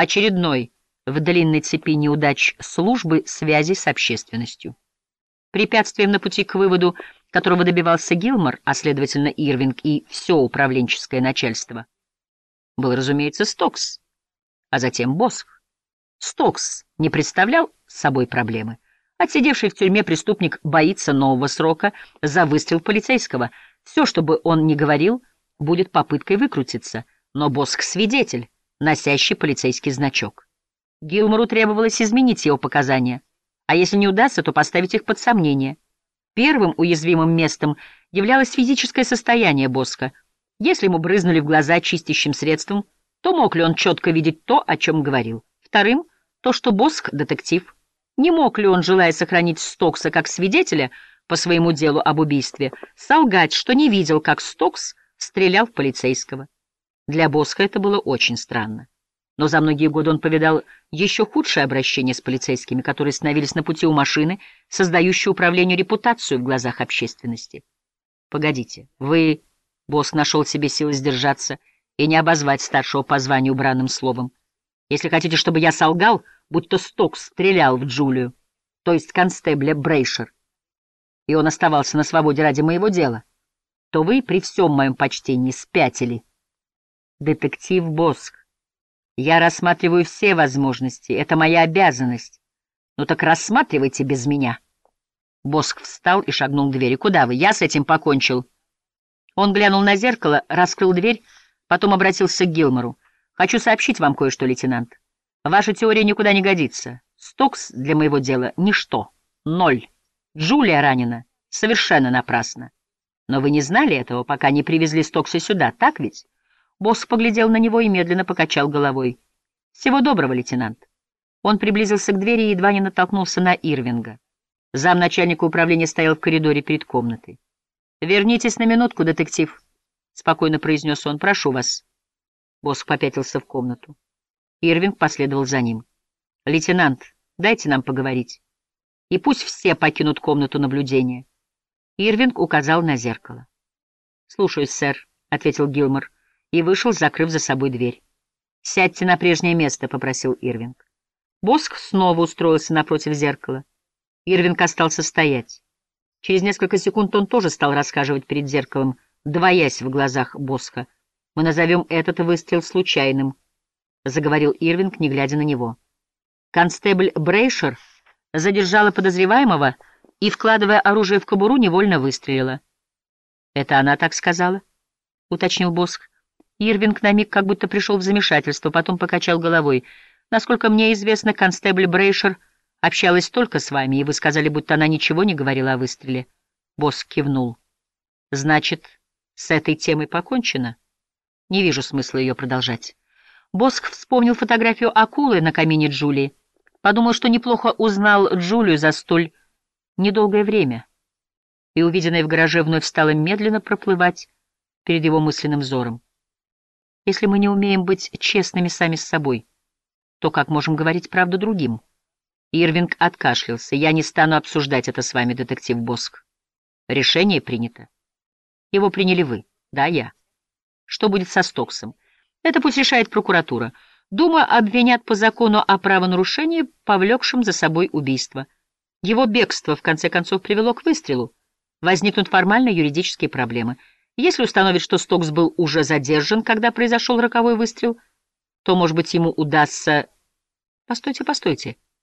Очередной в длинной цепи неудач службы связи с общественностью. Препятствием на пути к выводу, которого добивался Гилмор, а следовательно Ирвинг и все управленческое начальство, был, разумеется, Стокс, а затем Босх. Стокс не представлял собой проблемы. Отсидевший в тюрьме преступник боится нового срока за выстрел полицейского. Все, что бы он ни говорил, будет попыткой выкрутиться. Но Босх — свидетель, носящий полицейский значок. Гилмору требовалось изменить его показания, а если не удастся, то поставить их под сомнение. Первым уязвимым местом являлось физическое состояние Боска. Если ему брызнули в глаза чистящим средством, то мог ли он четко видеть то, о чем говорил? Вторым — то, что Боск — детектив. Не мог ли он, желая сохранить Стокса как свидетеля по своему делу об убийстве, солгать, что не видел, как Стокс стрелял в полицейского? Для Боска это было очень странно. Но за многие годы он повидал еще худшее обращение с полицейскими, которые становились на пути у машины, создающей управлению репутацию в глазах общественности. «Погодите, вы...» — Боск нашел себе силы сдержаться и не обозвать старшего по званию бранным словом. «Если хотите, чтобы я солгал...» будто Стокс стрелял в Джулию, то есть констебля Брейшер, и он оставался на свободе ради моего дела, то вы при всем моем почтении спятили. Детектив Боск, я рассматриваю все возможности, это моя обязанность. Ну так рассматривайте без меня. Боск встал и шагнул к двери. Куда вы? Я с этим покончил. Он глянул на зеркало, раскрыл дверь, потом обратился к Гилмору. Хочу сообщить вам кое-что, лейтенант. Ваша теория никуда не годится. Стокс для моего дела — ничто. Ноль. Джулия ранена. Совершенно напрасно. Но вы не знали этого, пока не привезли Стокса сюда, так ведь? Босс поглядел на него и медленно покачал головой. Всего доброго, лейтенант. Он приблизился к двери и едва не натолкнулся на Ирвинга. Зам начальника управления стоял в коридоре перед комнатой. «Вернитесь на минутку, детектив», — спокойно произнес он. «Прошу вас». Босс попятился в комнату. Ирвинг последовал за ним. «Лейтенант, дайте нам поговорить. И пусть все покинут комнату наблюдения». Ирвинг указал на зеркало. «Слушаюсь, сэр», — ответил Гилмор и вышел, закрыв за собой дверь. «Сядьте на прежнее место», — попросил Ирвинг. Боск снова устроился напротив зеркала. Ирвинг остался стоять. Через несколько секунд он тоже стал рассказывать перед зеркалом, двоясь в глазах Боска. «Мы назовем этот выстрел случайным», — заговорил Ирвинг, не глядя на него. Констебль Брейшер задержала подозреваемого и, вкладывая оружие в кобуру, невольно выстрелила. «Это она так сказала?» — уточнил Боск. Ирвинг на миг как будто пришел в замешательство, потом покачал головой. «Насколько мне известно, констебль Брейшер общалась только с вами, и вы сказали, будто она ничего не говорила о выстреле». Боск кивнул. «Значит, с этой темой покончено? Не вижу смысла ее продолжать». Боск вспомнил фотографию акулы на камине Джулии. Подумал, что неплохо узнал Джулию за столь недолгое время. И увиденное в гараже вновь стало медленно проплывать перед его мысленным взором. Если мы не умеем быть честными сами с собой, то как можем говорить правду другим? Ирвинг откашлялся. Я не стану обсуждать это с вами, детектив Боск. Решение принято. Его приняли вы. Да, я. Что будет со Стоксом? Это пусть решает прокуратура. Думаю, обвинят по закону о правонарушении, повлекшем за собой убийство. Его бегство, в конце концов, привело к выстрелу. Возникнут формально юридические проблемы. Если установить, что Стокс был уже задержан, когда произошел роковой выстрел, то, может быть, ему удастся... Постойте, постойте.